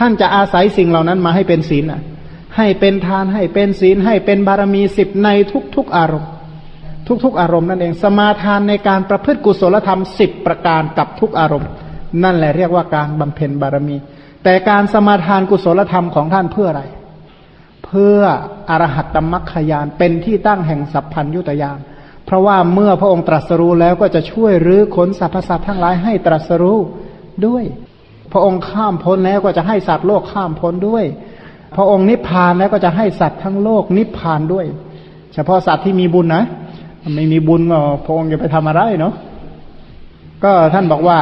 ท่านจะอาศัยสิ่งเหล่านั้นมาให้เป็นศีลอะ ให้เป็นทานให้เป็นศีลให้เป็นบารมีสิบในทุกๆอารมณ์ ทุกๆ อารมณ์นั่นเองสมาทานในการประพฤติกุศลธรรมสิบประการกับทุกอารมณ์ นั่นแหละเรียกว่าการบำเพ็ญบารมี แต่การสมาทานกุศลธรรมของท่านเพื่ออะไร เพื่ออรหัตตมัคคยานเป็นที่ตั้งแห่งสัพพัญยุตยานเพราะว่าเมื่อพระองค์ตรัสรู้แล้วก็จะช่วยรื้อขนสรรพสัตว์ทั้งหลายให้ตรัสรู้ด้วย พระองค์ข้ามพ้นแล้วก็จะให้สัตว์โลกข้ามพ้นด้วย พระองค์นิพพานแล้วก็จะให้สัตว์ทั้งโลกนิพพานด้วย เฉพาะสัตว์ที่มีบุญนะไม่มีบุญก็พระองค์จะไปทำอะไรเนาะก็ท่านบอกว่า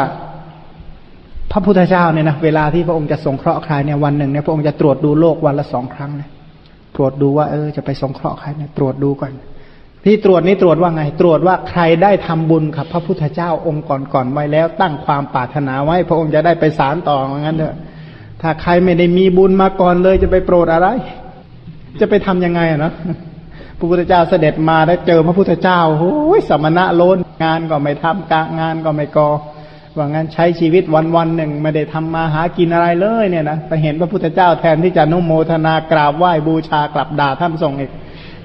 พระพุทธเจ้าเนี่ยนะเวลาที่พระองค์จะสงเคราะห์ใครเนี่ยวันหนึ่งเนี่ยพระองค์จะตรวจดูโลกวันละสองครั้งนะตรวจดูว่าเออจะไปสงเคราะห์ใครเนี่ยตรวจดูก่อน ที่ตรวจนี้ตรวจว่าไง ตรวจว่าใครได้ทำบุญกับพระพุทธเจ้าองค์ก่อนๆไว้แล้ว ตั้งความปรารถนาไว้ พระองค์จะได้ไปสารต่อว่างั้นเถอะถ้าใครไม่ได้มีบุญมาก่อนเลยจะไปโปรดอะไร จะไปทํำยังไงอะนะพระพุทธเจ้าเสด็จมาได้เจอพระพุทธเจ้าโอ้ยสมณะโลนงานก็ไม่ทำกะงานก็ไม่กอว่างั้นใช้ชีวิตวันวันหนึ่งไม่ได้ทำมาหากินอะไรเลยเนี่ยนะไปเห็นพระพุทธเจ้าแทนที่จะนุโมทนากราบไหว้บูชากลับด่าท่านทรงอีก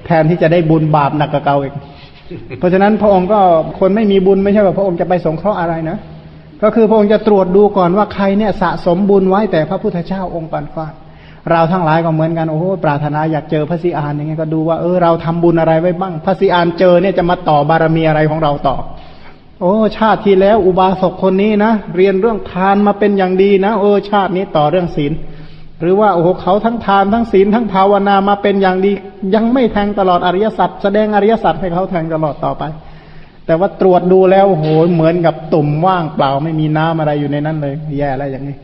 แทนที่จะได้บุญบาปหนักกว่าเก่าอีก เพราะฉะนั้นพระองค์ก็คนไม่มีบุญไม่ใช่ว่าพระองค์จะไปสงเคราะห์อะไรนะ ก็คือพระองค์จะตรวจดูก่อนว่าใครเนี่ยสะสมบุญไว้แต่พระพุทธเจ้าองค์ก่อนก่อนเราทั้งหลายก็เหมือนกันโอ้โหปรารถนาอยากเจอพระสีอานอย่างเงี้ยก็ดูว่าเออเราทำบุญอะไรไว้บ้าง พระสีอานเจอเนี่ยจะมาต่อบารมีอะไรของเราต่อ โอ้ ชาติที่แล้วอุบาสกคนนี้นะเรียนเรื่องทานมาเป็นอย่างดีนะโอ้ชาตินี้ต่อเรื่องศีล หรือว่าโอ้โหเขาทั้งทานทั้งศีลทั้งภาวนามาเป็นอย่างดี ยังไม่แทงตลอดอริยสัจแสดงอริยสัจให้เขาแทงตลอดต่อไป แต่ว่าตรวจดูแล้วโอ้โหเหมือนกับตุ่มว่างเปล่าไม่มีน้ำอะไรอยู่ในนั้นเลย แย่แล้วอย่างนี้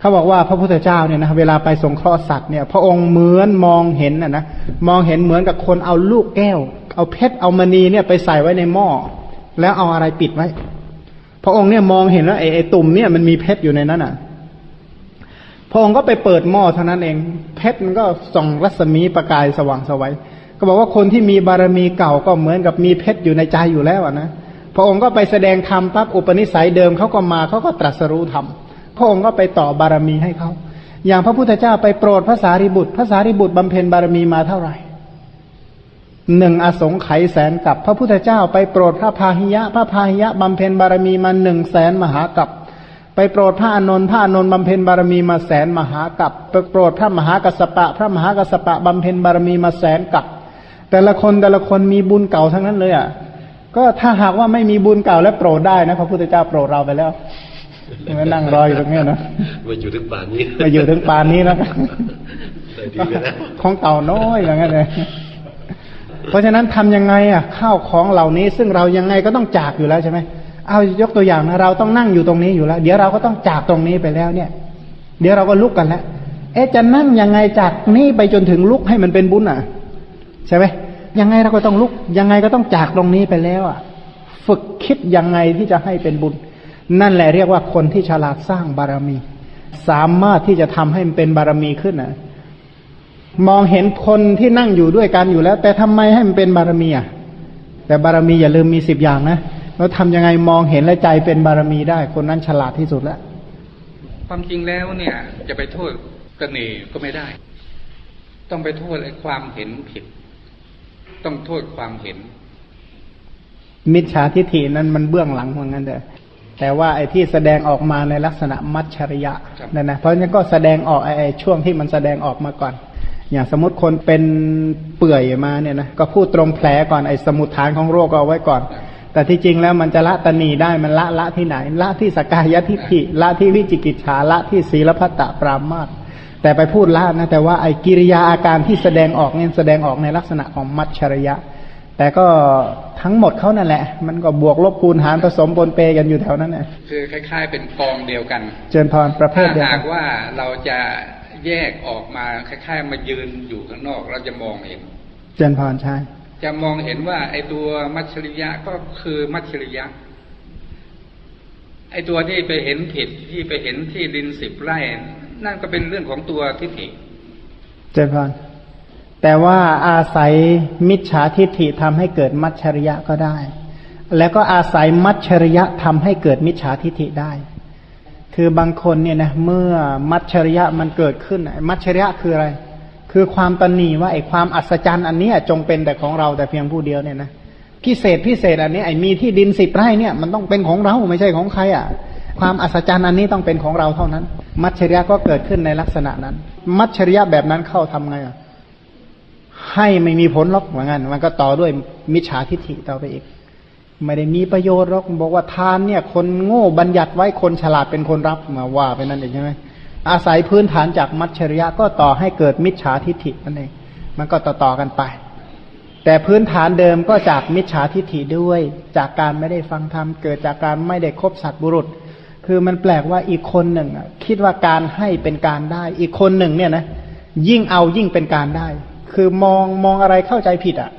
เขาบอกว่าพระพุทธเจ้าเนี่ยนะเวลาไปสงเคราะห์สัตว์เนี่ย พระองค์เหมือนมองเห็นนะนะมองเห็นเหมือนกับคนเอาลูกแก้ว เอาเพชรเอามณีเนี่ยไปใส่ไว้ในหม้อแล้วเอาอะไรปิดไว้ พระองค์เนี่ยมองเห็นแล้วไอ้ตุ่มเนี่ยมันมีเพชรอยู่ในนั้นอะ พระองค์ก็ไปเปิดหม้อเท่านั้นเอง เพชรมันก็ส่องรัศมีประกายสว่างสวัยก็บอกว่าคนที่มีบารมีเก่าก็เหมือนกับมีเพชรอยู่ในใจอยู่แล้วนะพระองค์ก็ไปแสดงธรรมปั๊บอุปนิสัยเดิมเขาก็มาเขาก็ตรัสรู้ธรรมพระองค์ก็ไปต่อบารมีให้เขาอย่างพระพุทธเจ้าไปโปรดพระสารีบุตรพระสารีบุตรบำเพ็ญบารมีมาเท่าไหร่หนึ่งอสงไขยแสนกับพระพุทธเจ้าไปโปรดพระพาหิยะ พระพาหิยะบำเพ็ญบารมีมาหนึ่งแสนมหากับ ไปโปรดพระอนนท์พระอนนท์บำเพ็ญบารมีมาแสนมหากับไปโปรดพระมหากัสปะ พระมหากัสปะบำเพ็ญบารมีมาแสนกับ แต่ละคนแต่ละคนมีบุญเก่าทั้งนั้นเลยอะก็ถ้าหากว่าไม่มีบุญเก่าแล้วโปรดได้นะพระพุทธเจ้าโปรดเราไปแล้วมานั่งรออยู่ตรงนี้นะมาอยู่ถึงป่านนี้มาอยู่ถึงป่านนี้นะของเก่าน้อยอย่างนั้นเลยเพราะฉะนั้นทำยังไงอะข้าวของเหล่านี้ซึ่งเรายังไงก็ต้องจากอยู่แล้วใช่ไหม เอายกตัวอย่างนะเราต้องนั่งอยู่ตรงนี้อยู่แล้ว เดี๋ยวเราก็ต้องจากตรงนี้ไปแล้วเนี่ย เดี๋ยวเราก็ลุกกันแล้วเอ๊ะจะนั่งยังไงจากนี้ไปจนถึงลุกให้มันเป็นบุญอะ ใช่ไหมยังไงเราก็ต้องลุก ยังไงก็ต้องจากตรงนี้ไปแล้วอะ ฝึกคิดยังไงที่จะให้เป็นบุญ นั่นแหละเรียกว่าคนที่ฉลาดสร้างบารมี สามารถที่จะทำให้มันเป็นบารมีขึ้นนะมองเห็นคนที่นั่งอยู่ด้วยกันอยู่แล้ว แต่ทำไมให้มันเป็นบารมีอะแต่บารมีอย่าลืมมีสิบอย่างนะ แล้วทำยังไงมองเห็นและใจเป็นบารมีได้ คนนั้นฉลาดที่สุดแล้วความจริงแล้วเนี่ย จะไปโทษกระเนก็ไม่ได้ ต้องไปโทษไอ้ความเห็นผิด ต้องโทษความเห็น มิจฉาทิฏฐินั้นมันเบื้องหลังเหมือนกันเด้อแต่ว่าไอ้ที่แสดงออกมาในลักษณะมัจฉริยะนั่นนะเพราะงั้นก็แสดงออกไอ้ช่วงที่มันแสดงออกมาก่อน อย่างสมมติคนเป็นเปื่อยมาเนี่ยนะก็พูดตรงแผลก่อนไอ้สมุดฐานของโรคเอาไว้ก่อน แต่ที่จริงแล้วมันจะละตนีได้มันละละที่ไหน ละที่สกายทิฏฐิละที่วิจิกิจฉาละที่ศีลพัตตปรามาตแต่ไปพูดละนะแต่ว่าไอ้กิริยาอาการที่แสดงออกเนี่ยแสดงออกในลักษณะของมัจฉริยะ แต่ก็ทั้งหมดเขานั่นแหละ มันก็บวกลบคูณหารผสมปนเปกันอยู่แถวนั้นน่ะคือคล้าย ๆ เป็นกองเดียวกัน เจนพรประเภทเดียวกันหากว่าเราจะแยกออกมาคล้ายๆ มายืนอยู่ข้างนอกเราจะมองเห็นเจนพรใช่ จะมองเห็นว่าไอ้ตัวมัจฉริยะก็คือมัจฉริยะ ไอ้ตัวที่ไปเห็นผิดที่ไปเห็นที่ดินสิบไร่ นั่นก็เป็นเรื่องของตัวทิฏฐิเจพานแต่ว่าอาศัยมิจฉาทิฏฐิทำให้เกิดมัจฉริยะก็ได้ แล้วก็อาศัยมัจฉริยะทำให้เกิดมิจฉาทิฏฐิได้ คือบางคนเนี่ยนะเมื่อมัจฉริยะมันเกิดขึ้นมัจฉริยะคืออะไร คือความตนีว่าไอ้ความอัศจรรย์อันนี้จงเป็นแต่ของเราแต่เพียงผู้เดียวเนี่ยนะพิเศษพิเศษอันนี้ไอ้มีที่ดินสิบไร่เนี่ยมันต้องเป็นของเราไม่ใช่ของใครอะ ความอัศจรรย์อันนี้ต้องเป็นของเราเท่านั้น มัจฉริยะก็เกิดขึ้นในลักษณะนั้น มัจฉริยะแบบนั้นเข้าทำไงอะให้ไม่มีผลหรอกเหมือนกันมันก็ต่อด้วยมิจฉาทิฏฐิต่อไปอีก ไม่ได้มีประโยชน์หรอกบอกว่าทานเนี่ย คนโง่บัญญัติไว้คนฉลาดเป็นคนรับมาว่าไปนั่นเองใช่ไหม อาศัยพื้นฐานจากมัจฉริยะก็ต่อให้เกิดมิจฉาทิฏฐินั่นเองมันก็ต่อต่อกันไป แต่พื้นฐานเดิมก็จากมิจฉาทิฏฐิด้วย จากการไม่ได้ฟังธรรมเกิดจากการไม่ได้คบสัตว์บุรุษ คือมันแปลกว่าอีกคนหนึ่งคิดว่าการให้เป็นการได้ อีกคนหนึ่งเนี่ยนะยิ่งเอายิ่งเป็นการได้ คือมองมองอะไรเข้าใจผิดอะ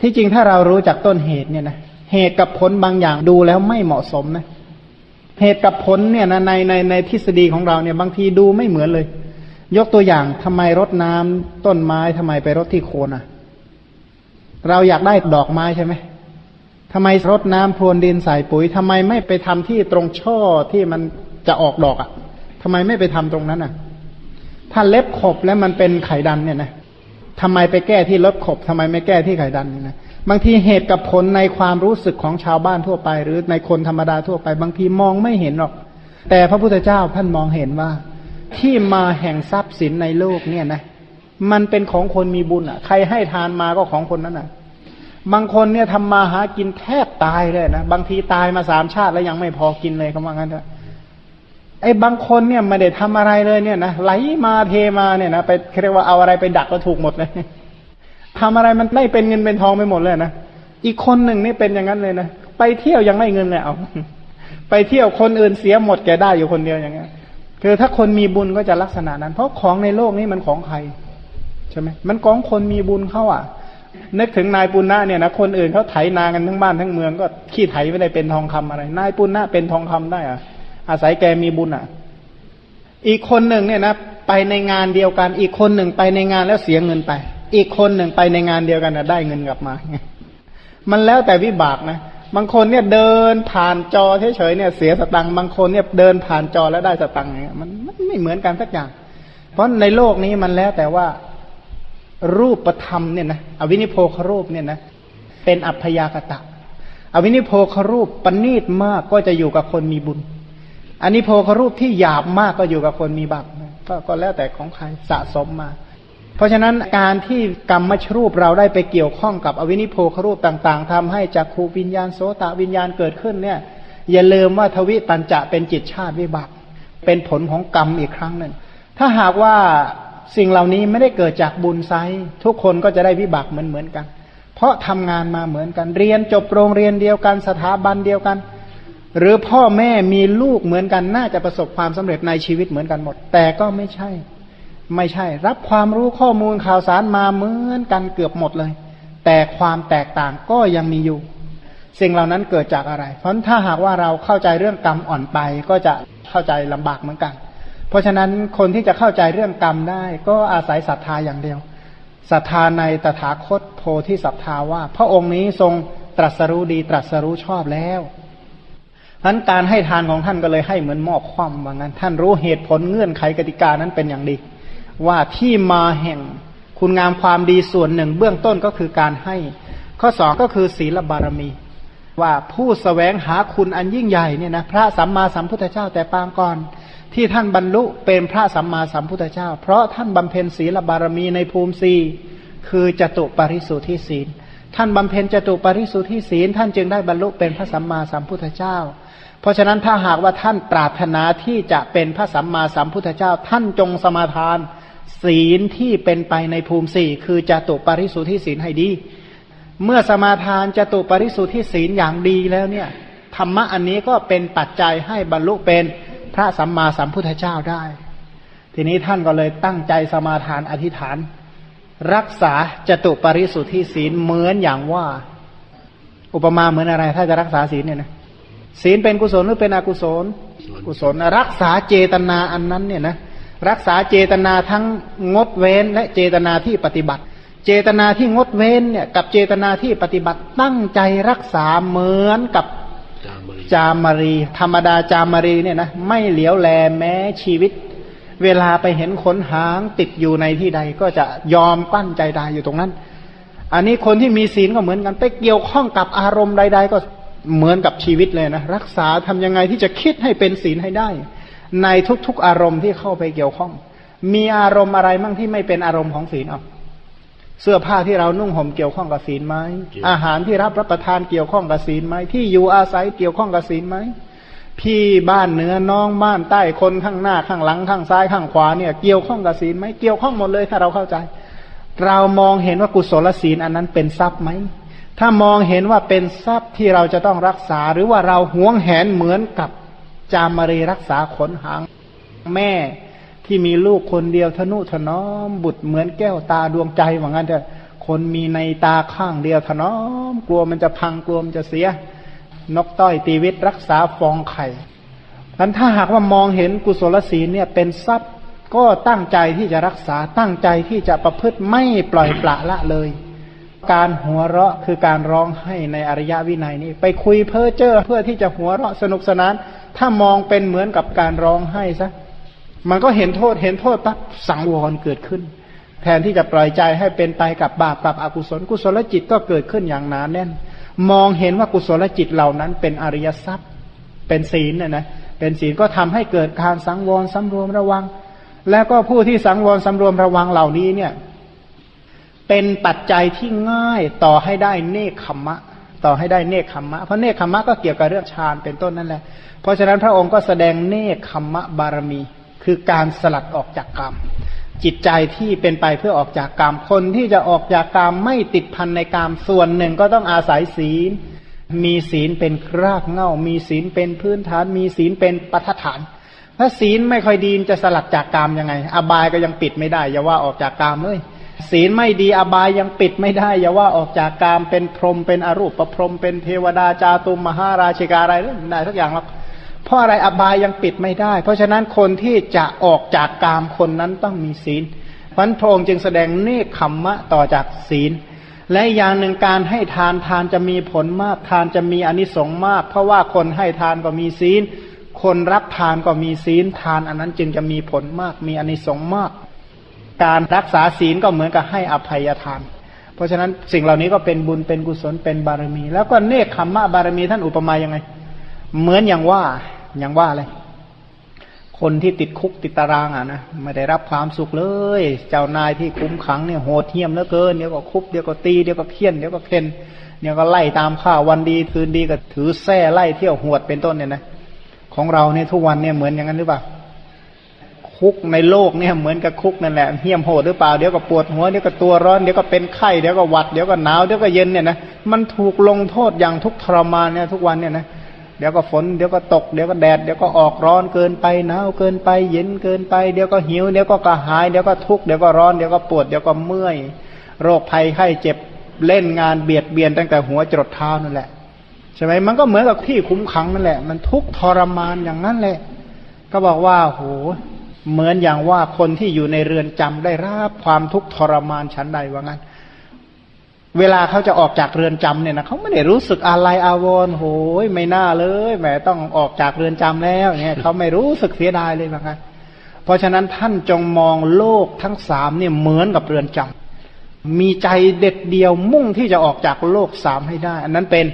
ที่จริงถ้าเรารู้จากต้นเหตุเนี่ยนะเหตุกับผลบางอย่างดูแล้วไม่เหมาะสมนะ เหตุกับผลเนี่ยนะในในในทฤษฎีของเราเนี่ยบางทีดูไม่เหมือนเลย ยกตัวอย่างทำไมรดน้ำต้นไม้ทำไมไปรดที่โคนอะ เราอยากได้ดอกไม้ใช่ไหมทำไมรดน้ำพรวนดินใส่ปุ๋ยทำไมไม่ไปทำที่ตรงช่อที่มันจะออกดอกอะทำไมไม่ไปทำตรงนั้นอะ ถ้าเล็บขบแล้วมันเป็นไข่ดันเนี่ยนะทำไมไปแก้ที่เลดขบทำไมไม่แก้ที่ไข่ดันเนะ บางทีเหตุกับผลในความรู้สึกของชาวบ้านทั่วไป หรือในคนธรรมดาทั่วไป บางทีมองไม่เห็นหรอก แต่พระพุทธเจ้าท่านมองเห็นว่า ที่มาแห่งทรัพย์สินในโลกเนี่ยนะ มันเป็นของคนมีบุญอะ ใครให้ทานมาก็ของคนนั้นอะ บางคนเนี่ยทำมาหากินแทบตายเลยนะบางทีตายมาสามชาติแล้วยังไม่พอกินเลยคำว่างั้นเถอะไอ้บางคนเนี่ยไม่ได้ทำอะไรเลยเนี่ยนะไหลมาเทมาเนี่ยนะไปเรียกว่าเอาอะไรไปดักก็ถูกหมดเลย ทำอะไรมันไม่เป็นเงินเป็นทองไปหมดเลยนะอีกคนหนึ่งนี่เป็นอย่างนั้นเลยนะไปเที่ยวยังไม่เงินเลยเอาไปเที่ยวคนอื่นเสียหมดแกได้อยู่คนเดียวอย่างเงี้ยคือถ้าคนมีบุญก็จะลักษณะนั้น เพราะของในโลกนี้มันของใครใช่ไหมมันของคนมีบุญเข้าอะ นึกถึงนายปุณณะเนี่ยนะคนอื่นเขาไถนากันทั้งบ้านทั้งเมืองก็ขี้ไถไม่ได้เป็นทองคำอะไร นายปุณณะเป็นทองคำได้อะ อาศัยแกมีบุญอะ อีกคนหนึ่งเนี่ยนะไปในงานเดียวกัน อีกคนหนึ่งไปในงานแล้วเสียเงินไป อีกคนหนึ่งไปในงานเดียวกันนะได้เงินกลับมา มันแล้วแต่วิบากนะ บางคนเนี่ยเดินผ่านจอเฉยๆเนี่ยเสียสตังค์บางคนเนี่ยเดินผ่านจอแล้วได้สตังค์เนี่ยมันไม่เหมือนกันสักอย่าง เพราะในโลกนี้มันแล้วแต่ว่ารูปธรรมเนี่ยนะอวินิโพครูปเนี่ยนะเป็นอัพยากตะ อวินิโพครูปปณีตมากก็จะอยู่กับคนมีบุญอันนี้โพครูปที่หยาบมากก็อยู่กับคนมีบาปก็ก็แล้วแต่ของใครสะสมมา เพราะฉะนั้นการที่กรรมมชรูปเราได้ไปเกี่ยวข้องกับอวินิโพครูปต่างๆทำให้จักขูวิญญาณโสตวิญญาณเกิดขึ้นเนี่ยอย่าลืมว่าทวิปัญจะเป็นจิตชาติวิบากเป็นผลของกรรมอีกครั้งหนึ่ง ถ้าหากว่าสิ่งเหล่านี้ไม่ได้เกิดจากบุญไซทุกคนก็จะได้วิบากเหมือนเหมือนกัน เพราะทำงานมาเหมือนกันเรียนจบโรงเรียนเดียวกันสถาบันเดียวกัน หรือพ่อแม่มีลูกเหมือนกันน่าจะประสบความสำเร็จในชีวิตเหมือนกันหมด แต่ก็ไม่ใช่ ไม่ใช่ รับความรู้ข้อมูลข่าวสารมาเหมือนกันเกือบหมดเลย แต่ความแตกต่างก็ยังมีอยู่ สิ่งเหล่านั้นเกิดจากอะไร เพราะถ้าหากว่าเราเข้าใจเรื่องกรรมอ่อนไปก็จะเข้าใจลำบากเหมือนกัน เพราะฉะนั้นคนที่จะเข้าใจเรื่องกรรมได้ ก็อาศัยศรัทธาอย่างเดียวศรัทธาในตถาคตโพธิศรัทธาว่า พระองค์นี้ทรงตรัสรู้ดีตรัสรู้ชอบแล้วนั้นการให้ทานของท่านก็เลยให้เหมือนมอบความว่างั้น ท่านรู้เหตุผลเงื่อนไขกติกานั้นเป็นอย่างดี ว่าที่มาแห่งคุณงามความดีส่วนหนึ่ง เบื้องต้นก็คือการให้ ข้อสองก็คือศีลบารมี ว่าผู้สแสวงหาคุณอันยิ่งใหญ่เนี่ยนะพระสัมมาสัมพุทธเจ้าแต่ปางก่อน ที่ท่านบรรลุเป็นพระสัมมาสัมพุทธเจ้า เพราะท่านบำเพ็ญศีลบารมีในภูมิสีคือจตุปาริสุทธิศีล ท่านบำเพ็ญจตุปาริสุทธิศีล ท่านจึงได้บรรลุเป็นพระสัมมาสัมพุทธเจ้า เพราะฉะนั้นถ้าหากว่าท่านปรารถนาที่จะเป็นพระสัมมาสัมพุทธเจ้า ท่านจงสมาทาน ศีลที่เป็นไปในภูมิสี่คือจตุปริสุทธิศีลให้ดี เมื่อสมาทานจตุปริสุทธิศีลอย่างดีแล้วเนี่ยธรรมะอันนี้ก็เป็นปัจจัยให้บรรลุเป็นพระสัมมาสัมพุทธเจ้าได้ ทีนี้ท่านก็เลยตั้งใจสมาทานอธิษฐาน รักษาจตุปริสุทธิศีลเหมือนอย่างว่า อุปมาเหมือนอะไร ถ้าจะรักษาศีลเนี่ยนะศีลเป็นกุศลหรือเป็นอกุศล กุศลรักษาเจตนาอันนั้นเนี่ยนะ รักษาเจตนาทั้งงดเว้นและเจตนาที่ปฏิบัติ เจตนาที่งดเว้นเนี่ยกับเจตนาที่ปฏิบัติตั้งใจรักษาเหมือนกับจามรี ธรรมดาจามรีเนี่ยนะไม่เหลียวแลแม้ชีวิต เวลาไปเห็นขนหางติดอยู่ในที่ใดก็จะยอมปั้นใจตายอยู่ตรงนั้น อันนี้คนที่มีศีลก็เหมือนกันไปเกี่ยวข้องกับอารมณ์ใด ๆ ก็เหมือนกับชีวิตเลยนะ รักษาทำยังไงที่จะคิดให้เป็นศีลให้ได้ ในทุกๆอารมณ์ที่เข้าไปเกี่ยวข้อง มีอารมณ์อะไรมั่งที่ไม่เป็นอารมณ์ของศีลเอาเสื้อผ้าที่เรานุ่งห่มเกี่ยวข้องกับศีลไหมอาหารที่รับรับประทานเกี่ยวข้องกับศีลไหมที่อยู่อาศัยเกี่ยวข้องกับศีลไหมพี่บ้านเหนือน้องบ้านใต้คนข้างหน้าข้างหลังข้างซ้ายข้างขวาเนี่ยเกี่ยวข้องกับศีลไหมเกี่ยวข้องหมดเลยถ้าเราเข้าใจ เรามองเห็นว่ากุศลศีลอันนั้นเป็นทรัพย์ไหมถ้ามองเห็นว่าเป็นทรัพย์ที่เราจะต้องรักษา หรือว่าเราหวงแหนเหมือนกับ จามรีรักษาขนหางแม่ที่มีลูกคนเดียวทนุถนอม บุตรเหมือนแก้วตาดวงใจว่างั้นเถอะคนมีในตาข้างเดียวถนอม กลัวมันจะพังกลัวมันจะเสีย นกต้อยตีวิตรักษาฟองไข่ทันถ้าหากว่ามองเห็นกุศลศีลเนี่ยเป็นทรัพย์ก็ตั้งใจที่จะรักษาตั้งใจที่จะประพฤติไม่ปล่อยปละละเลย การหัวเราะคือการร้องให้ในอริยวินัยนี้ ไปคุยเพ้อเจ้อเพื่อที่จะหัวเราะสนุกสนาน ถ้ามองเป็นเหมือนกับการร้องให้ซะมันก็เห็นโทษเห็นโทษปั๊บสังวรเกิดขึ้น แทนที่จะปล่อยใจให้เป็นไปกับบาปกับอกุศล กุศลจิตก็เกิดขึ้นอย่างหนาแน่น มองเห็นว่ากุศลจิตเหล่านั้นเป็นอริยทรัพย์ เป็นศีลเนี่ยนะเป็นศีลก็ทำให้เกิดการสังวรสำรวมระวัง แล้วก็ผู้ที่สังวรสำรวมระวังเหล่านี้เนี่ย เป็นปัจจัยที่ง่ายต่อให้ได้เนคขมะ ต่อให้ได้เนคขมมะ เพราะเนคขมมะก็เกี่ยวกับเรื่องฌานเป็นต้นนั่นแหละ เพราะฉะนั้นพระองค์ก็แสดงเนคขมมะบารมี คือการสลัดออกจากกรรม จิตใจที่เป็นไปเพื่อออกจากกรรมคนที่จะออกจากกรรมไม่ติดพันในกรรมส่วนหนึ่งก็ต้องอาศัยศีล มีศีลเป็นรากเง่า มีศีลเป็นพื้นฐาน มีศีลเป็นปัจฐาน ถ้าศีลไม่ค่อยดีจะสลัดจากกรรมยังไง อบายก็ยังปิดไม่ได้อย่าว่าออกจากกรรมเลย ศีลไม่ดีอบายยังปิดไม่ได้อย่าว่าออกจากกรรมเป็นพรหมเป็นอรูปประพรหมเป็นเทวดาจาตุมมหาราชิกาอะไรไม่ได้ทุกอย่างหรอกเพราะอะไรอบายยังปิดไม่ได้ เพราะฉะนั้นคนที่จะออกจากกามคนนั้นต้องมีศีลพันพระองค์จึงแสดงเนคขมมะต่อจากศีล และอย่างหนึ่งการให้ทานทานจะมีผลมากทานจะมีอนิสงส์มาก เพราะว่าคนให้ทานก็มีศีล คนรับทานก็มีศีลทานอันนั้นจึงจะมีผลมากมีอนิสงส์มาก การรักษาศีลก็เหมือนกับให้อภัยทาน เพราะฉะนั้นสิ่งเหล่านี้ก็เป็นบุญเป็นกุศลเป็นบารมี แล้วก็เนคขมมะบารมีท่านอุปมายังไง เหมือนอย่างว่าอยังว่าอะไรคนที่ติดคุกติดตารางอะนะไม่ได้รับความสุขเลย เจ้านายที่คุ้มขังเนี่ยโหดเหี้ยมเหลือเกินเดี๋ยวก็คุบเดี๋ยวก็ตีเดี๋ยวก็เคี่ยนเดี๋ยวก็เค้นเดี๋ยวก็ไล่ตามข้าววันดีคืนดีก็ถือแส้ไล่เที่ยวหวดเป็นต้นเนี่ยนะของเราเนี่ยทุกวันเนี่ยเหมือนอย่างนั้นหรือเปล่า คุกในโลกเนี่ยเหมือนกับคุกนั่นแหละเหี้ยมโหดหรือเปล่าเดี๋ยวก็ปวดหัวเดี๋ยวก็ตัวร้อนเดี๋ยวก็เป็นไข้เดี๋ยวก็หวัดเดี๋ยวก็หนาวเดี๋ยวก็เย็นเนี่ยนะมันถูกลงโทษอย่างทุกทรมานเนี่ยทุกวันเนี่ยนะเดี๋ยวก็ฝนเดี๋ยวก็ตกเดี๋ยวก็แดดเดี๋ยวก็ออกร้อนเกินไปหนาวเกินไป เย็นเกินไปเดี๋ยวก็หิวเดี๋ยวก็กระหายเดี๋ยวก็ทุกข์เดี๋ยวก็ร้อนเดี๋ยวก็ปวดเดี๋ยวก็เมื่อย โรคภัยไข้เจ็บเล่นงานเบียดเบียนตั้งแต่หัวจรดเท้านั่นแหละใช่ไหมมันก็เหมือนกับที่คุ้มขังนั่นแหละ มันทุกทรมานอย่างนั้นแหละ ก็บอกว่าโห เหมือนอย่างว่าคนที่อยู่ในเรือนจำได้รับความทุกข์ทรมานชั้นใดว่างั้น เวลาเขาจะออกจากเรือนจำเนี่ยนะเขาไม่ได้รู้สึกอะไรอาวรณ์โหยไม่น่าเลยแหมต้องออกจากเรือนจำแล้วเนี่ยเขาไม่รู้สึกเสียดายเลยนะครับเพราะฉะนั้นท่านจงมองโลกทั้งสามเนี่ยเหมือนกับเรือนจำมีใจเด็ดเดียวมุ่งที่จะออกจากโลกสามให้ได้ อันนั้นเป็น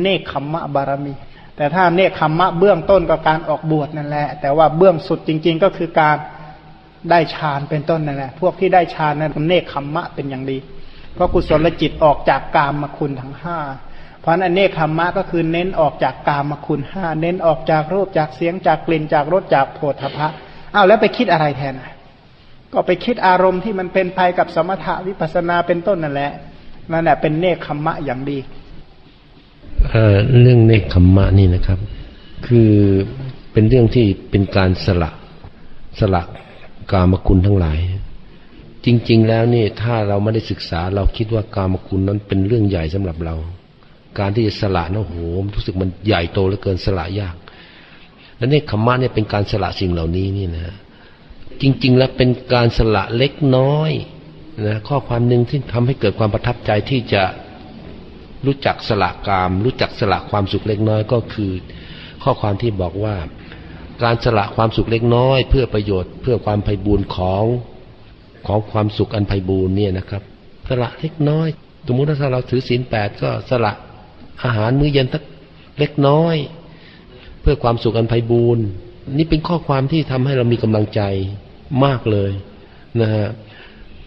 เนคขมมะบารมี แต่ถ้าเนคขมมะเบื้องต้นก็การออกบวชนั่นแหละ แต่ว่าเบื้องสุดจริง ๆ ก็คือการได้ฌานเป็นต้นนั่นแหละ พวกที่ได้ฌานนั้นเนคขมมะเป็นอย่างดี เพราะกุศลจิตออกจากกามมาคุณทั้งห้าเพราะนั้นเนคขมมะก็คือเน้นออกจากกามมาคุณห้าเน้นออกจากรูปจากเสียงจากกลิ่นจากรสจากโผฏฐพะอ้าวแล้วไปคิดอะไรแทนก็ไปคิดอารมณ์ที่มันเป็นภัยกับสมถะวิปัสนาเป็นต้นนั่นแหละนั่นแหละเป็นเนคขมมะอย่างดี เรื่องเนคขมมะนี่นะครับ คือเป็นเรื่องที่เป็นการสละสละกามคุณทั้งหลาย จริง ๆ แล้วนี่ถ้าเราไม่ได้ศึกษาเราคิดว่ากามคุณนั้นเป็นเรื่องใหญ่สำหรับเรา การที่จะสละนะโหมรู้สึกมันใหญ่โตเหลือเกินสละยาก แล้วนี่ขมมะเนี่ยเป็นการสละสิ่งเหล่านี้นี่นะจริง ๆ แล้วเป็นการสละเล็กน้อยนะข้อความหนึ่งที่ทำให้เกิดความประทับใจที่จะ รู้จักสละกาม รู้จักสละความสุขเล็กน้อยก็คือ ข้อความที่บอกว่า การสละความสุขเล็กน้อย เพื่อประโยชน์เพื่อความไพ่บูรณ์ของของความสุขอันไพ่บูรณ์เนี่ยนะครับ สละเล็กน้อยสมมติถ้าเราถือศีลแปดก็สละอาหารมื้อเย็นสักเล็กน้อย เพื่อความสุขอันไพ่บูรณ์นี่เป็นข้อความที่ทำให้เรามีกำลังใจมากเลยนะฮะ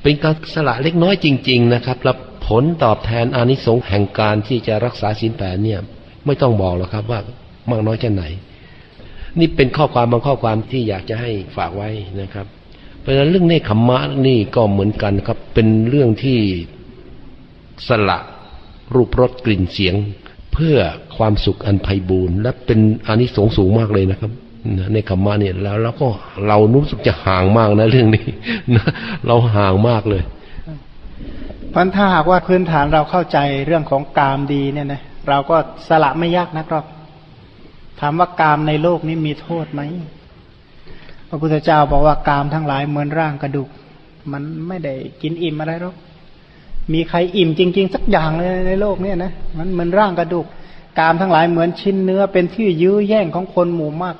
เป็นการสละเล็กน้อยจริง ๆ นะครับแล้ว ผลตอบแทนอานิสงส์แห่งการที่จะรักษาศีลแปดเนี่ย ไม่ต้องบอกหรอกครับว่ามากน้อยแค่ไหน นี่เป็นข้อความบางข้อความที่อยากจะให้ฝากไว้นะครับ เพราะฉะนั้นเรื่องเนคขมมะนี่ก็เหมือนกันครับ เป็นเรื่องที่สละรูปรสกลิ่นเสียง เพื่อความสุขอันไพ่บูรณ์และเป็นอานิสงส์สูงมากเลยนะครับในคำมาเนี่ยแล้วเราก็เรารู้สึกจะห่างมากนะเรื่องนี้นะเราห่างมากเลย พันถ้าหากว่าพื้นฐานเราเข้าใจเรื่องของกามดีเนี่ยนะเราก็สละไม่ยากนะครับถามว่ากามในโลกนี้มีโทษไหมพระพุทธเจ้าบอกว่ากามทั้งหลายเหมือนร่างกระดูก มันไม่ได้กินอิ่มอะไรหรอกมีใครอิ่มจริง ๆ สักอย่างเลยในโลกเนี่ยนะมันเหมือนร่างกระดูก กามทั้งหลายเหมือนชิ้นเนื้อเป็นที่ยื้อแย่งของคนหมู่มาก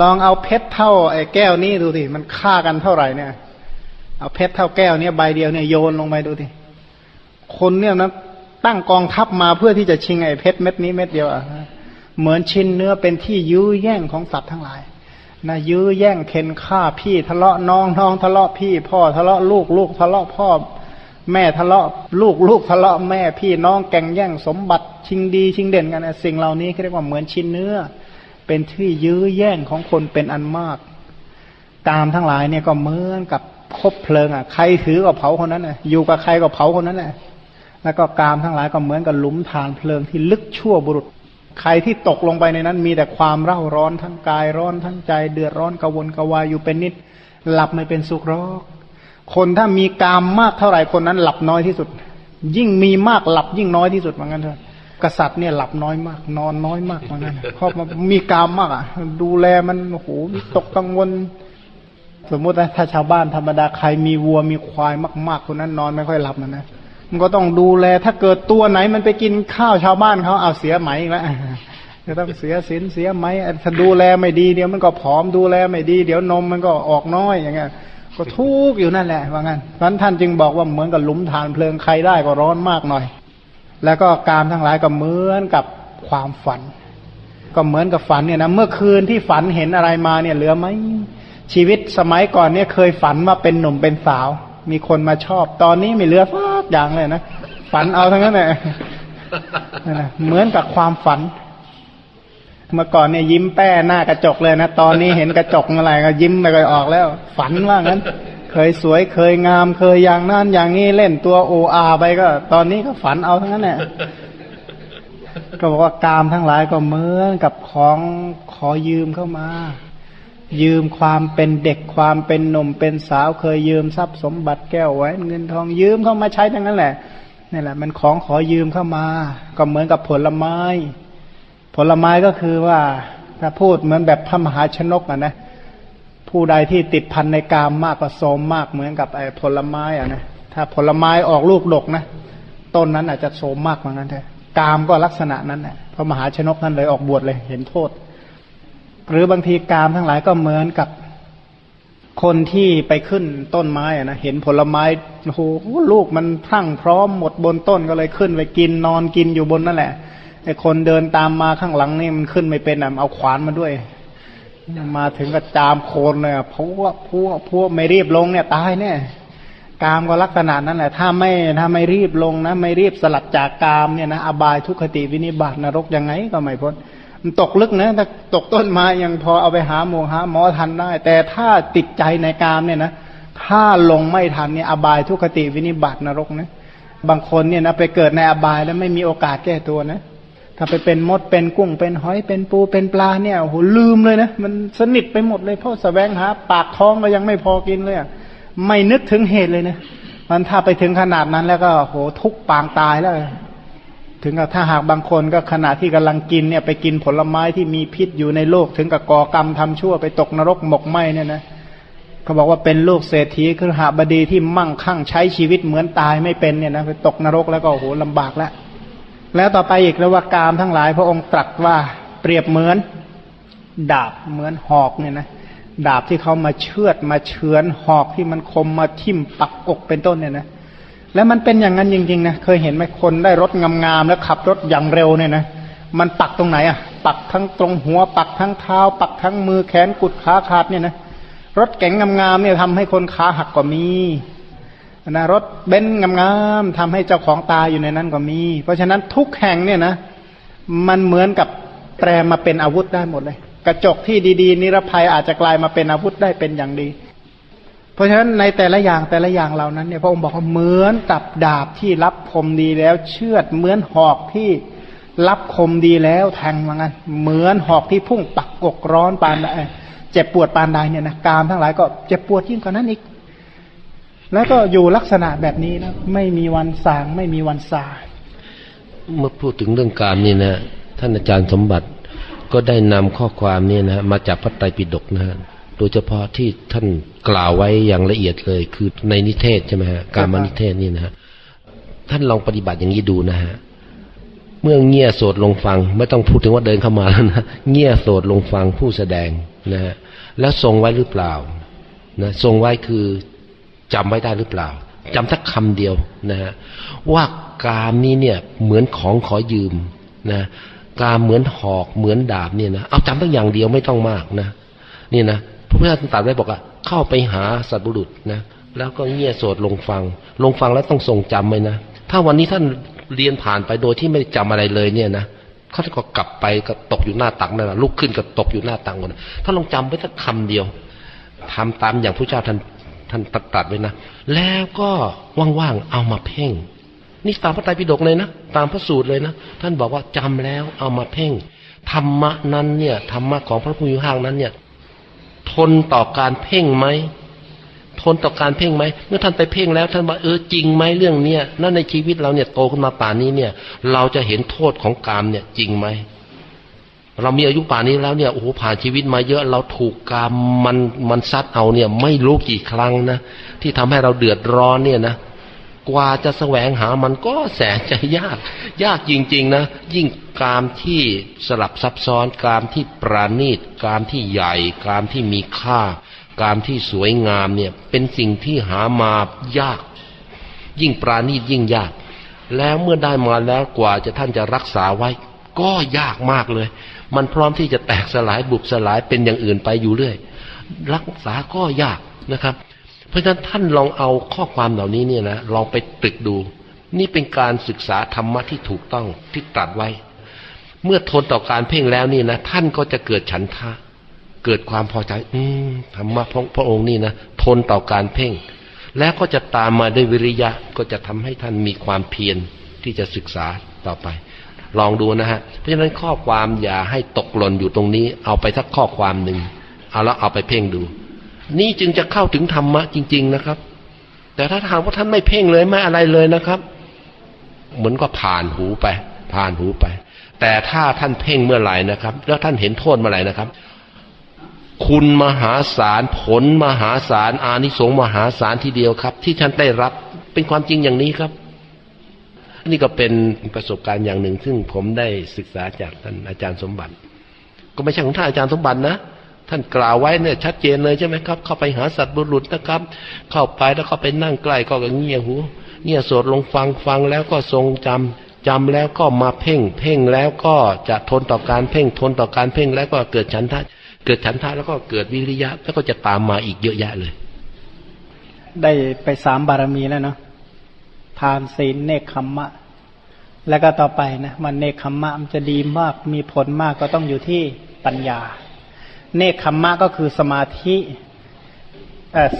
ลองเอาเพชรเท่าไอ้แก้วนี้ดูสิมันฆ่ากันเท่าไหร่เนี่ย เอาเพชรเท่าแก้วเนี่ยใบเดียวเนี่ยโยนลงไปดูสิ คนเนี่ยนะตั้งกองทัพมาเพื่อที่จะชิงไอ้เพชรเม็ดนี้เม็ดเดียวอะเหมือนชิ้นเนื้อเป็นที่ยื้อแย่งของสัตว์ทั้งหลายนะยื้อแย่งเค้นฆ่าพี่ทะเลาะน้องน้องทะเลาะพี่ พ่อทะเลาะลูกลูกทะเลาะพ่อ แม่ทะเลาะลูกลูกทะเลาะแม่พี่น้องแก่งแย่งสมบัติชิงดีชิงเด่นกันนะสิ่งเหล่านี้เรียกว่าเหมือนชิ้นเนื้อ เป็นที่ยื้อแย่งของคนเป็นอันมาก ตามทั้งหลายเนี่ยก็เหมือนกับคบเพลิงอะใครถือก็เผาคนนั้นน่ะอยู่กับใครก็เผาคนนั้นน่ะ แล้วก็กามทั้งหลายก็เหมือนกับหลุมฐานเพลิงที่ลึกชั่วบุรุษ ใครที่ตกลงไปในนั้น มีแต่ความเร่าร้อนทั้งกายร้อนทั้งใจ เดือดร้อนกวนกวายอยู่เป็นนิด หลับไม่เป็นสุขรอกคนถ้ามีกามมากเท่าไหร่คนนั้นหลับน้อยที่สุด ยิ่งมีมากหลับยิ่งน้อยที่สุดเหมือนกันเถอะกษัตริย์เนี่ยหลับน้อยมาก นอนน้อยมากเหมือนกันเพราะมันมีกามมากอะ ดูแลมันโอ้โหตกกังวล สมมตินะถ้าชาวบ้านธรรมดาใครมีวัวมีควายมาก ๆ คนนั้นนอนไม่ค่อยหลับนะนะ มันก็ต้องดูแล ถ้าเกิดตัวไหนมันไปกินข้าวชาวบ้านเขาเอาเสียไหมล้วจะต้องเสียสินเสียไหมถ้าดูแลไม่ดีเดี๋ยวมันก็ผอมดูแลไม่ดี เดี๋ยวนมมันก็ออกน้อยอย่างเงี้ยก็ทุกอยู่นั่นแหละว่างั้นเพราะท่านจึงบอกว่าเหมือนกับหลุมฐานเพลิงใครได้ก็ร้อนมากหน่อย แล้วก็กามทั้งหลายก็เหมือนกับความฝัน ก็เหมือนกับฝันเนี่ยนะเมื่อคืนที่ฝันเห็นอะไรมาเนี่ยเหลือไหมชีวิตสมัยก่อนเนี่ยเคยฝันว่าเป็นหนุ่มเป็นสาว มีคนมาชอบ ตอนนี้ไม่เหลือสักอย่างเลยนะฝันเอาทั้งนั้นแหละเหมือนกับความฝัน เมื่อก่อนเนี่ยยิ้มแป้หน้ากระจกเลยนะตอนนี้เห็นกระจกอะไรก็ยิ้มไปก็ออกแล้ว ฝันว่างั้น เคยสวยเคยงามเคยอย่างนั้นอย่างนี้เล่นตัวโออาไปก็ ตอนนี้ก็ฝันเอาทั้งนั้นแหละก็บอกว่ากามทั้งหลายก็เหมือนกับของขอยืมเข้ามา ยืมความเป็นเด็กความเป็นหนุ่มเป็นสาวเคยยืมทรัพย์สมบัติแก้วไว้เงินทองยืมเข้ามาใช้ทั้งนั้นแหละนี่แหละ มันของขอยืมเข้ามา ก็เหมือนกับผลไม้ ผลไม้ก็คือว่าถ้าพูดเหมือนแบบพระมหาชนกอะนะผู้ใดที่ติดพันในกามมากก็โสมมากเหมือนกับไอ้ผลไม้อะนะถ้าผลไม้ออกลูกดกนะต้นนั้นอาจจะโสมมากเหมือนกันแท้กามก็ลักษณะนั้นแหละพระมหาชนกท่านเลยออกบวชเลยเห็นโทษ หรือบางทีกามทั้งหลายก็เหมือนกับคนที่ไปขึ้นต้นไม้อะนะเห็นผลไม้โอ้โหลูกมันพรั่งพร้อมหมดบนต้นก็เลยขึ้นไปกินนอนกินอยู่บนนั่นแหละไอ้คนเดินตามมาข้างหลังนี่มันขึ้นไม่เป็นอะเอาขวานมาด้วย มาถึงก็จามโคนเลยพวกพวกพวกไม่รีบลงเนี่ยตายเนี่ยกามก็ลักษณะนั้นแหละถ้าไม่ถ้าไม่รีบลงนะ ไม่รีบสลัดจากกามเนี่ยนะอบายทุกขติวินิบาตนรกยังไงก็ไม่พ้น มันตกลึกนะถ้าตกต้นมายังพอเอาไปหาหมูหาหมอทันได้ แต่ถ้าติดใจในกามเนี่ยนะถ้าลงไม่ทันเนี่ยอบายทุกขติวินิบาตนรกนะบางคนเนี่ยนะไปเกิดในอบายแล้วไม่มีโอกาสแก้ตัวนะถ้าไปเป็นมดเป็นกุ้งเป็นหอยเป็นปูเป็นปลาเนี่ยโอ้โหลืมเลยนะมันสนิทไปหมดเลยเพราะสแสวงหาปากท้องก็ยังไม่พอกินเลยอะไม่นึกถึงเหตุเลยนะมันถ้าไปถึงขนาดนั้นแล้วก็โหทุกปางตายแล้ว ถึงกับถ้าหากบางคนก็ขณะที่กำลังกินเนี่ยไปกินผลไม้ที่มีพิษอยู่ในโลก ถึงกับก่อกรรมทำชั่วไปตกนรกหมกไหมเนี่ยนะเขาบอกว่าเป็นลูกเศรษฐีคือหาบดีที่มั่งคั่งใช้ชีวิตเหมือนตายไม่เป็นเนี่ยนะไปตกนรกแล้วก็โหลำบากแล้วแล้วต่อไปอีกแล้วว่ากามทั้งหลาย พระองค์ตรัสว่าเปรียบเหมือน ดาบเหมือนหอกเนี่ยนะดาบที่เขามาเชือดมาเฉือนหอกที่มันคมมาทิ่มปักอกเป็นต้นเนี่ยนะ แล้วมันเป็นอย่างนั้นจริงๆนะเคยเห็นไหมคนได้รถงามๆแล้วขับรถอย่างเร็วเนี่ยนะมันปักตรงไหนอะ ปักทั้งตรงหัว ปักทั้งเท้า ปักทั้งมือแขนกุดขาขาดเนี่ยนะรถเก๋งงามๆเนี่ยทำให้คนขาหักก็มีนะรถเบนซ์งามๆทำให้เจ้าของตายอยู่ในนั้นก็มี เพราะฉะนั้นทุกแห่งเนี่ยนะ มันเหมือนกับแปลมาเป็นอาวุธได้หมดเลย กระจกที่ดีๆ นิรภัยอาจจะกลายมาเป็นอาวุธได้เป็นอย่างดี เพราะฉะนั้นในแต่ละอย่างแต่ละอย่างเหล่านั้นเนี่ยพระองค์บอกว่าเหมือนกับดาบที่รับคมดีแล้ว เชือดเหมือนหอกที่รับคมดีแล้วแทงว่างั้น เหมือนหอกที่พุ่งปักกกร้อนปานใดเจ็บปวดปานใดเนี่ยนะกามทั้งหลายก็เจ็บปวดยิ่งกว่านั้นอีก แล้วก็อยู่ลักษณะแบบนี้นะไม่มีวันสางไม่มีวันสาเมื่อพูดถึงเรื่องการนี่นะท่านอาจารย์สมบัติก็ได้นำข้อความนี่นะมาจากพระไตรปิฎกนะฮะ โดยเฉพาะที่ท่านกล่าวไว้อย่างละเอียดเลย คือในนิเทศใช่ไหมฮะการมานิเทศนี่นะฮะท่านลองปฏิบัติอย่างนี้ดูนะฮะเมื่อเงี่ยโสดลงฟัง ไม่ต้องพูดถึงว่าเดินเข้ามาแล้วนะเงี่ยโสดลงฟังผู้แสดงนะฮะแล้วทรงไว้หรือเปล่านะทรงไว้คือจำไว้ได้หรือเปล่าจำสักคำเดียวนะฮะว่ากามนี้เนี่ยเหมือนของขอยืมนะกามเหมือนหอกเหมือนดาบเนี่ยนะเอาจำตั้งอย่างเดียวไม่ต้องมากนะนี่นะ พระพุทธเจ้าตรัสไว้บอกว่าเข้าไปหาสัตบุรุษนะแล้วก็เงี่ยโสดลงฟัง ลงฟังแล้วต้องทรงจำไว้นะ ถ้าวันนี้ท่านเรียนผ่านไปโดยที่ไม่จำอะไรเลยเนี่ยนะเขาก็กลับไปก็ตกอยู่หน้าตักนั่นแหละลุกขึ้นก็ตกอยู่หน้าตักหมดถ้าลองจำไว้สักคำเดียวทำตามอย่างพระเจ้าท่านท่านตัดไว้นะ แล้วก็ว่างๆเอามาเพ่ง นี่ตามพระไตรปิฎกเลยนะ ตามพระสูตรเลยนะ ท่านบอกว่าจำแล้วเอามาเพ่ง ธรรมะนั้นเนี่ย ธรรมะของพระพุทธเจ้านั้นเนี่ย ทนต่อการเพ่งไหมทนต่อการเพ่งไหมเมื่อท่านไปเพ่งแล้วท่านว่าเออจริงไหมเรื่องเนี้ยนั่นในชีวิตเราเนี่ยโตขึ้นมาป่านนี้เนี่ย เราจะเห็นโทษของกามเนี่ยจริงไหมเรามีอายุป่านนี้แล้วเนี่ยโอ้โหผ่านชีวิตมาเยอะเราถูกกามมันมันซัดเอาเนี่ย ไม่รู้กี่ครั้งนะที่ทำให้เราเดือดร้อนเนี่ยนะ กว่าจะแสวงหามันก็แสนจะยาก ยากจริง ๆ นะ ยิ่งกามที่สลับซับซ้อนกามที่ปราณีตกามที่ใหญ่กามที่มีค่ากามที่สวยงามเนี่ยเป็นสิ่งที่หามายาก ยิ่งปราณีตยิ่งยาก แล้วเมื่อได้มาแล้วกว่าจะท่านจะรักษาไว้ ก็ยากมากเลย มันพร้อมที่จะแตกสลายบุบสลายเป็นอย่างอื่นไปอยู่เรื่อย รักษาก็ยากนะครับ เพราะฉะนั้นท่านลองเอาข้อความเหล่านี้เนี่ยนะลองไปตึกดู นี่เป็นการศึกษาธรรมะที่ถูกต้องที่ตรัสไว้ เมื่อทนต่อการเพ่งแล้วนี่นะท่านก็จะเกิดฉันทะ เกิดความพอใจ อืมธรรมะพระพระองค์นี่นะทนต่อการเพ่ง แล้วก็จะตามมาด้วยวิริยะก็จะทำให้ท่านมีความเพียรที่จะศึกษาต่อไป ลองดูนะฮะเพราะฉะนั้นข้อความอย่าให้ตกหล่นอยู่ตรงนี้ เอาไปสักข้อความหนึ่งเอาแล้วเอาไปเพ่งดู นี่จึงจะเข้าถึงธรรมะจริง ๆนะครับ แต่ถ้าถามว่าท่านไม่เพ่งเลยไม่อะไรเลยนะครับ เหมือนก็ผ่านหูไป ผ่านหูไป แต่ถ้าท่านเพ่งเมื่อไหร่นะครับ แล้วท่านเห็นโทษเมื่อไหร่นะครับ คุณมหาศาลผลมหาศาลอานิสงส์มหาศาลทีเดียวครับ ที่ท่านได้รับเป็นความจริงอย่างนี้ครับนี่ก็เป็นประสบการณ์อย่างหนึ่ง ซึ่งผมได้ศึกษาจากท่านอาจารย์สมบัติ ก็ไม่ใช่ของท่านอาจารย์สมบัตินะ ท่านกล่าวไว้เนี่ยชัดเจนเลยใช่ไหมครับ เข้าไปหาสัตว์บุรุษนะครับ เข้าไปแล้วก็ไปนั่งใกล้ก็เงี่ยหูเงี่ยสวดลงฟังฟังแล้วก็ทรงจำจำแล้วก็มาเพ่ง เพ่งแล้วก็จะทนต่อการเพ่งทนต่อการเพ่งแล้วก็เกิดฉันทะเกิดฉันทะแล้วก็เกิดวิริยะ แล้วก็จะตามมาอีกเยอะแยะเลย ได้ไปสามบารมีแล้วเนาะทานศีลเนคขมมะ แล้วก็ต่อไปนะมันเนคขมมะมันจะดีมากมีผลมากก็ต้องอยู่ที่ปัญญา เนคขมมะก็คือสมาธิ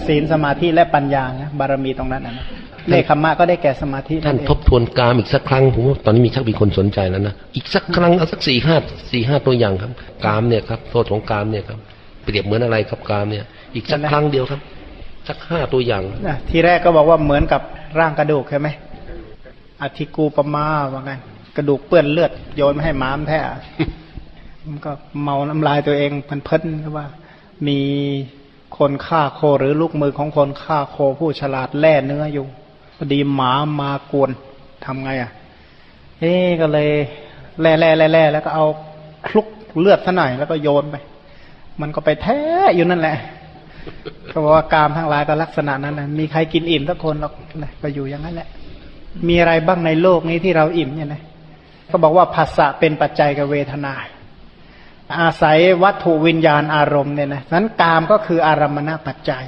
ศีลสมาธิและปัญญานะบารมีตรงนั้นนะเนคขมมะก็ได้แก่สมาธิท่านทบทวนกามอีกสักครั้งผมว่าตอนนี้มีชักมีคนสนใจแล้วนะอีกสักครั้งเอาสักสี่ห้าสี่ห้าตัวอย่างครับ กามเนี่ยครับโทษของกามเนี่ยครับเปรียบเหมือนอะไรครับกามเนี่ย อีกสักครั้งเดียวครับ สักห้าตัวอย่างทีแรกก็บอกว่าเหมือนกับร่างกระดูกใช่ไหมอธิกูปมาว่าไงกระดูกเปื้อนเลือดโยนไม่ให้ม้ามแท้ มันก็เมาน้ำลายตัวเองพันเพิ่นก็ว่า มีคนฆ่าโคหรือลูกมือของคนฆ่าโคผู้ฉลาดแล่เนื้ออยู่พอดีหมามากวนทำไงอะเอ๊ก็เลยแล่แล่แล่แล่แล้วก็เอาคลุกเลือดซะหน่อยแล้วก็โยนไป มันก็ไปแท้อยู่นั่นแหละก็บอกว่ากามทั้งหลายก็ลักษณะนั้นนะมีใครกินอิ่มสักคนหรอกก็อยู่อย่างนั้นแหละ มีอะไรบ้างในโลกนี้ที่เราอิ่มเนี่ยนะก็บอกว่าภาษะเป็นปัจจัยกับเวทนา อาศัยวัตถุวิญญาณอารมณ์เนี่ยนะนั้นกามก็คืออารมณปัจจัย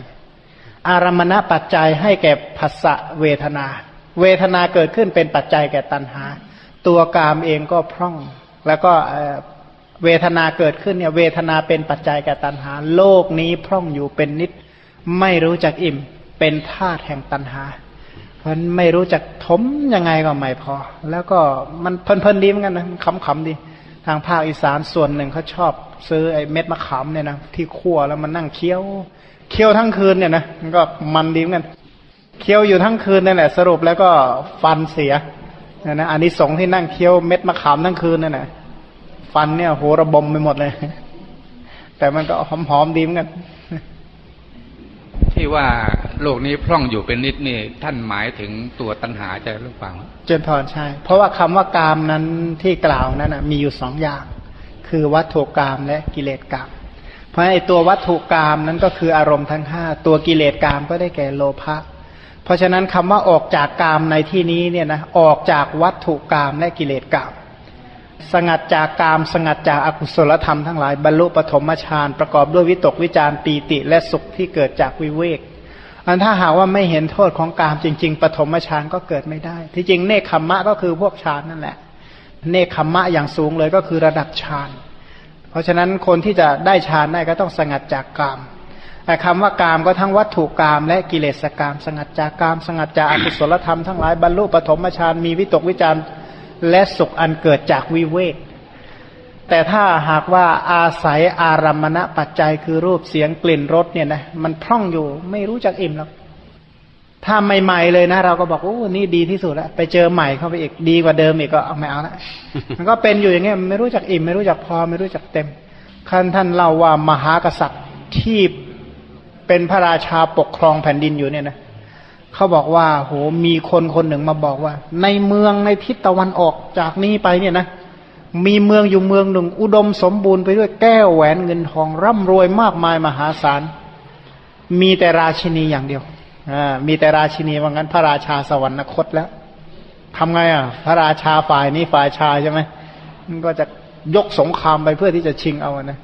อารมณปัจจัยให้แก่ภาษะเวทนา เวทนาเกิดขึ้นเป็นปัจจัยแก่ตัณหา ตัวกามเองก็พร่อง แล้วก็เวทนาเกิดขึ้นเนี่ยเวทนาเป็นปัจจัยแก่ตัณหา โลกนี้พร่องอยู่เป็นนิด ไม่รู้จักอิ่มเป็นธาตุแห่งตัณหาเพราะไม่รู้จักทมยังไงก็ไม่พอ แล้วก็มันเพลินๆดีเหมือนกันนะขำๆดี ทางภาคอีสานส่วนหนึ่งเขาชอบซื้อไอ้เม็ดมะขามเนี่ยนะที่คั่วแล้วมันนั่งเคี้ยวเคี้ยวทั้งคืนเนี่ยนะมันก็มันดีเหมือนกันเคี้ยวอยู่ทั้งคืนนั่นแหละ สรุปแล้วก็ฟันเสียนะนะอันนี้สงที่นั่งเคี้ยวเม็ดมะขามทั้งคืนนั่นแหละฟันเนี่ยโหระบมไปหมดเลย แต่มันก็หอมๆดีเหมือนกันที่ว่าโลกนี้พร่องอยู่เป็นนิดนี่ท่านหมายถึงตัวตัณหาใจหรือเปล่า จนพรใช่ เพราะว่าคำว่ากามนั้นที่กล่าวนั้นนะมีอยู่สองอย่าง คือวัตถุกามและกิเลสกาม เพราะไอ้ตัววัตถุกามนั้นก็คืออารมณ์ทั้งห้าตัวกิเลสกามก็ได้แก่โลภะเพราะฉะนั้นคำว่าออกจากกามในที่นี้เนี่ยนะออกจากวัตถุกามและกิเลสกาม สงัดจากกามสงัดจากอากุศลธรรมทั้งหลายบรรลุปฐมฌานประกอบด้วยวิตกวิจารปีติและสุขที่เกิดจากวิเวก อันถ้าหากว่าไม่เห็นโทษของกามจริง ๆปฐมฌานก็เกิดไม่ได้ ที่จริงเนคขมมะก็คือพวกฌานนั่นแหละ เนคขมมะอย่างสูงเลยก็คือระดับฌาน เพราะฉะนั้นคนที่จะได้ฌานได้ก็ต้องสงัดจากกามแต่คำว่ากามก็ทั้งวัตถุกามและกิเลสกาม สงัดจากกาม สงัดจากอกุศลธรรมทั้งหลายบรรลุปฐมฌานมีวิตกวิจารและสุขอันเกิดจากวิเวก แต่ถ้าหากว่าอาศัยอารัมมณปัจจัยคือรูปเสียงกลิ่นรสเนี่ยนะมันพร่องอยู่ไม่รู้จักอิ่มหรอกถ้าใหม่ๆเลยนะ เราก็บอกโอ้นี่ดีที่สุดแล้วไปเจอใหม่เข้าไปอีกดีกว่าเดิมอีกก็เอาไม่เอาละมันก็เป็นอยู่อย่างเงี้ยไม่รู้จักอิ่มไม่รู้จักพอไม่รู้จักเต็มคันท่านเล่าว่ามหากษัตริย์ที่เป็นพระราชาปกครองแผ่นดินอยู่เนี่ยนะเขาบอกว่าโหมีคนคนหนึ่งมาบอกว่า ในเมืองในทิศตะวันออกจากนี้ไปเนี่ยนะ มีเมืองอยู่เมืองหนึ่ง อุดมสมบูรณ์ไปด้วยแก้วแหวนเงินทองร่ำรวยมากมายมหาศาล มีแต่ราชินีอย่างเดียวอมีแต่ราชินีว่างั้นพระราชาสวรรคตแล้วทำไงอะ พระราชาฝ่ายนี้ฝ่ายชายใช่ไหมมันก็จะยกสงครามไปเพื่อที่จะชิงเอานะ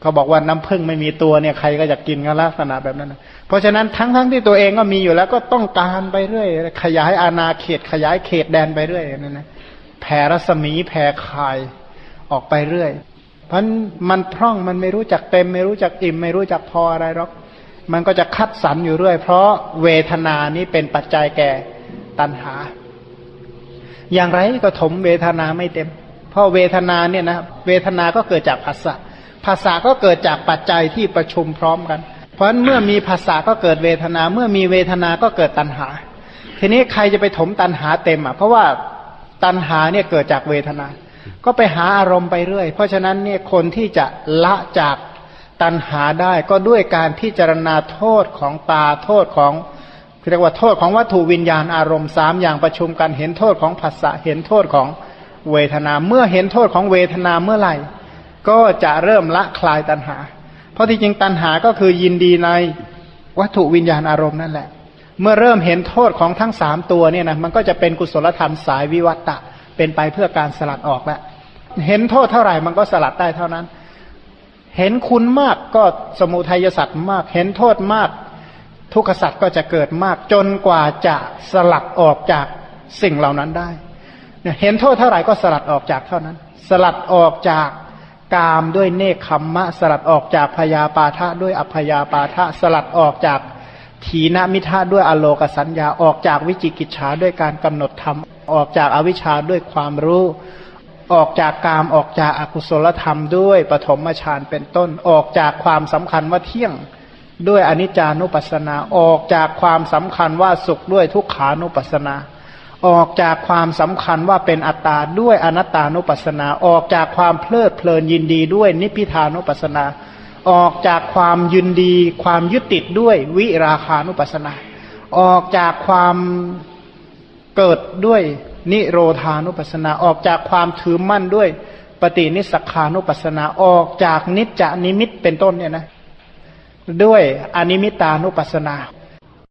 เขาบอกว่าน้ำพึ่งไม่มีตัวเนี่ยใครก็จะกินกันลักษณะแบบนั้นนะเพราะฉะนั้นทั้งๆทที่ตัวเองก็มีอยู่แล้วก็ต้องการไปเรื่อย ขยายอาณาเขตขยายเขตแดนไปเรื่อยนั่นนะ แผ่รัศมีแผ่คายออกไปเรื่อย เพราะมันพร่องมันไม่รู้จักเต็ม ไม่รู้จักอิ่ม ไม่รู้จักพออะไรหรอก มันก็จะคัดสรรอยู่เรื่อย เพราะเวทนานี้เป็นปัจจัยแก่ตัณหา อย่างไรก็ถมเวทนาไม่เต็ม เพราะเวทนาเนี่ยนะเวทนาก็เกิดจากภาษาภาษาก็เกิดจากปัจจัยที่ประชุมพร้อมกัน เพราะะนั้นเมื่อมีภาษาก็เกิดเวทนา เมื่อมีเวทนาก็เกิดตัณหา ทีนี้ใครจะไปถมตัณหาเต็มอะ เพราะว่า ตัณหาเนี่ยเกิดจากเวทนา ก็ไปหาอารมณ์ไปเรื่อย เพราะฉะนั้นเนี่ยคนที่จะละจากตัณหาได้ก็ด้วยการพิจารณาโทษของตาโทษของเรียกว่าโทษของวัตถุวิญญาณอารมณ์สามอย่างประชุมกันเห็นโทษของภาษาเห็นโทษของเวทนา เมื่อเห็นโทษของเวทนาเมื่อไหร่ ก็จะเริ่มละคลายตัณหา เพราะที่จริงตัณหาก็คือยินดีในวัตถุวิญญาณอารมณ์นั่นแหละ เมื่อเริ่มเห็นโทษของทั้งสามตัวเนี่ยนะมันก็จะเป็นกุศลธรรมสายวิวัตตะ เป็นไปเพื่อการสลัดออกแล้วเห็นโทษเท่าไหร่มันก็สลัดได้เท่านั้น เห็นคุณมากก็สมุทัยสัตว์มาก เห็นโทษมาก ทุกขสัตว์ก็จะเกิดมากจนกว่าจะสลัดออกจากสิ่งเหล่านั้นได้เห็นโทษเท่าไหร่ก็สลัดออกจากเท่านั้น สลัดออกจากกามด้วยเนคขมมะ สลัดออกจากพยาปาทะด้วยอภยาปาทะ สลัดออกจาก ถีนมิทะด้วยอโลกสัญญาออกจากวิจิกิจฉาด้วยการกำหนดธรรม ออกจากอวิชชาด้วยความรู้ ออกจากกามออกจากอากุศลธรรมด้วยปฐมฌานเป็นต้น ออกจากความสำคัญว่าเที่ยงด้วยอนิจจานุปัสสนา ออกจากความสำคัญว่าสุขด้วยทุกขานุปัสสนา ออกจากความสำคัญว่าเป็นอัตตาด้วยอนัตตานุปัสสนา ออกจากความเพลิดเพลินยินดีด้วยนิพพิทานุปัสสนา ออกจากความยินดี ความยึดติดด้วยวิราคานุปัสสนา ออกจากความเกิดด้วยนิโรธานุปัสสนา ออกจากความถือมั่นด้วยปฏินิสักานุปัสสนา ออกจากนิจจานิมิตเป็นต้นเนี่ยนะ ด้วยอนิมิตานุปัสสนา